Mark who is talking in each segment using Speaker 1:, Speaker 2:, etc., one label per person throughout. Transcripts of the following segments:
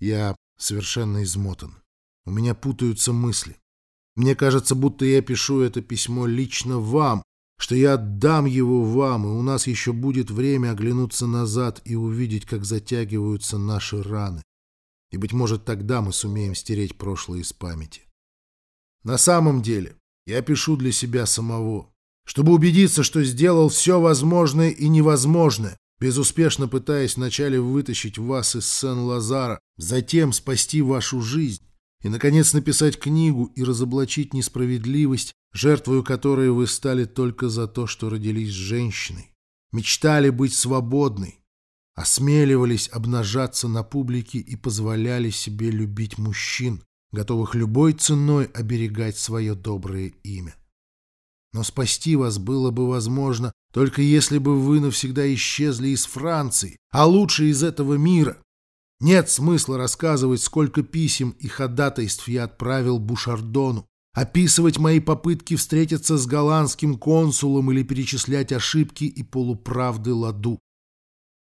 Speaker 1: Я совершенно измотан. У меня путаются мысли. Мне кажется, будто я пишу это письмо лично вам, что я отдам его вам, и у нас еще будет время оглянуться назад и увидеть, как затягиваются наши раны. И, быть может, тогда мы сумеем стереть прошлое из памяти. На самом деле, я пишу для себя самого, чтобы убедиться, что сделал все возможное и невозможное, безуспешно пытаясь вначале вытащить вас из Сен-Лазара, затем спасти вашу жизнь и, наконец, написать книгу и разоблачить несправедливость, жертвою которой вы стали только за то, что родились женщиной, мечтали быть свободной, осмеливались обнажаться на публике и позволяли себе любить мужчин, готовых любой ценой оберегать свое доброе имя. Но спасти вас было бы возможно, только если бы вы навсегда исчезли из Франции, а лучше из этого мира. Нет смысла рассказывать, сколько писем и ходатайств я отправил Бушардону, описывать мои попытки встретиться с голландским консулом или перечислять ошибки и полуправды Ладу.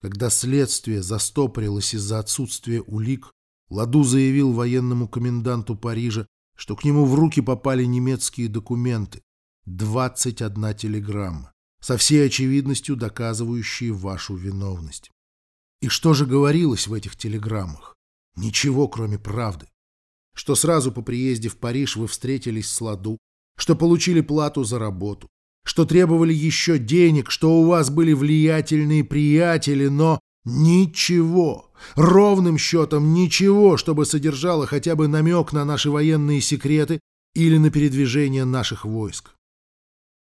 Speaker 1: Когда следствие застопорилось из-за отсутствия улик, Ладу заявил военному коменданту Парижа, что к нему в руки попали немецкие документы, 21 телеграмма, со всей очевидностью доказывающие вашу виновность. И что же говорилось в этих телеграммах? Ничего, кроме правды. Что сразу по приезде в Париж вы встретились с Ладу, что получили плату за работу, что требовали еще денег, что у вас были влиятельные приятели, но ничего, ровным счетом ничего, чтобы содержало хотя бы намек на наши военные секреты или на передвижение наших войск.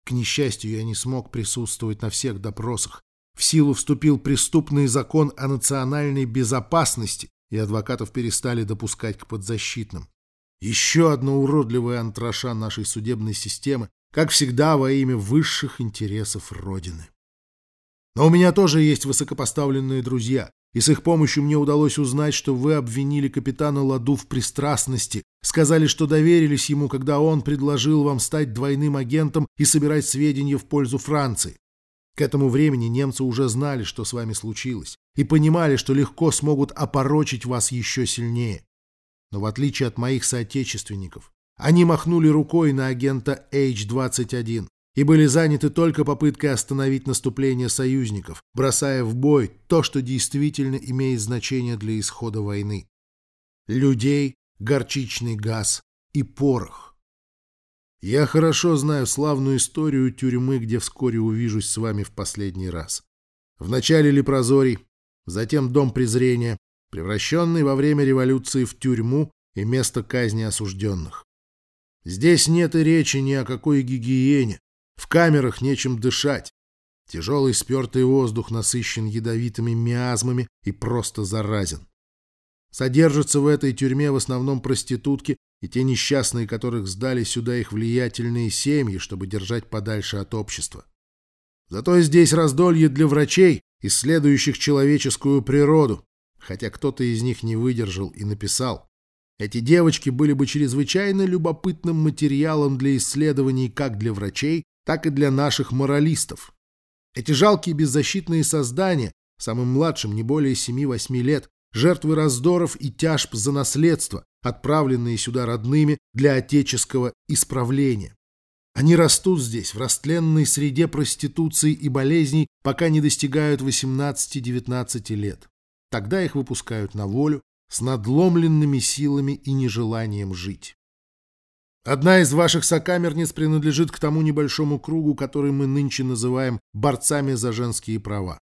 Speaker 1: К несчастью, я не смог присутствовать на всех допросах, в силу вступил преступный закон о национальной безопасности, и адвокатов перестали допускать к подзащитным. Еще одна уродливая антраша нашей судебной системы, как всегда во имя высших интересов Родины. Но у меня тоже есть высокопоставленные друзья, и с их помощью мне удалось узнать, что вы обвинили капитана Ладу в пристрастности, сказали, что доверились ему, когда он предложил вам стать двойным агентом и собирать сведения в пользу Франции. К этому времени немцы уже знали, что с вами случилось, и понимали, что легко смогут опорочить вас еще сильнее. Но в отличие от моих соотечественников, они махнули рукой на агента H-21 и были заняты только попыткой остановить наступление союзников, бросая в бой то, что действительно имеет значение для исхода войны. Людей, горчичный газ и порох. Я хорошо знаю славную историю тюрьмы, где вскоре увижусь с вами в последний раз. Вначале Лепрозорий, затем Дом презрения, превращенный во время революции в тюрьму и место казни осужденных. Здесь нет и речи ни о какой гигиене, в камерах нечем дышать. Тяжелый спертый воздух насыщен ядовитыми миазмами и просто заразен. Содержатся в этой тюрьме в основном проститутки и те несчастные, которых сдали сюда их влиятельные семьи, чтобы держать подальше от общества. Зато здесь раздолье для врачей, исследующих человеческую природу, хотя кто-то из них не выдержал и написал. Эти девочки были бы чрезвычайно любопытным материалом для исследований как для врачей, так и для наших моралистов. Эти жалкие беззащитные создания, самым младшим не более 7-8 лет, жертвы раздоров и тяжб за наследство, отправленные сюда родными для отеческого исправления. Они растут здесь, в растленной среде проституции и болезней, пока не достигают 18-19 лет. Тогда их выпускают на волю с надломленными силами и нежеланием жить. Одна из ваших сокамерниц принадлежит к тому небольшому кругу, который мы нынче называем борцами за женские права.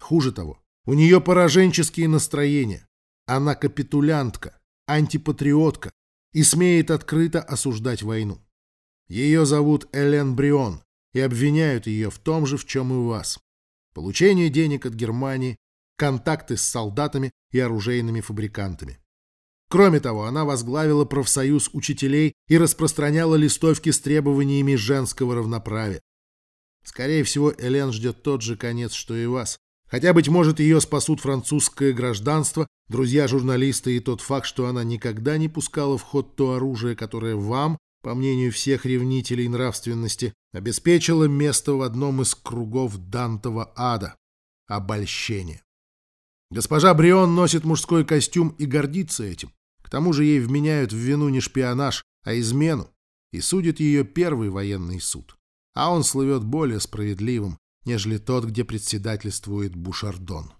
Speaker 1: Хуже того, у нее пораженческие настроения. Она капитулянтка, антипатриотка и смеет открыто осуждать войну. Ее зовут Элен Брион и обвиняют ее в том же, в чем и вас. Получение денег от Германии, контакты с солдатами и оружейными фабрикантами. Кроме того, она возглавила профсоюз учителей и распространяла листовки с требованиями женского равноправия. Скорее всего, Элен ждет тот же конец, что и вас. Хотя, быть может, ее спасут французское гражданство, друзья-журналисты и тот факт, что она никогда не пускала в ход то оружие, которое вам, по мнению всех ревнителей нравственности, обеспечило место в одном из кругов Дантова ада – обольщение. Госпожа Брион носит мужской костюм и гордится этим. К тому же ей вменяют в вину не шпионаж, а измену, и судит ее первый военный суд. А он слывет более справедливым, нежели тот, где председательствует Бушардон.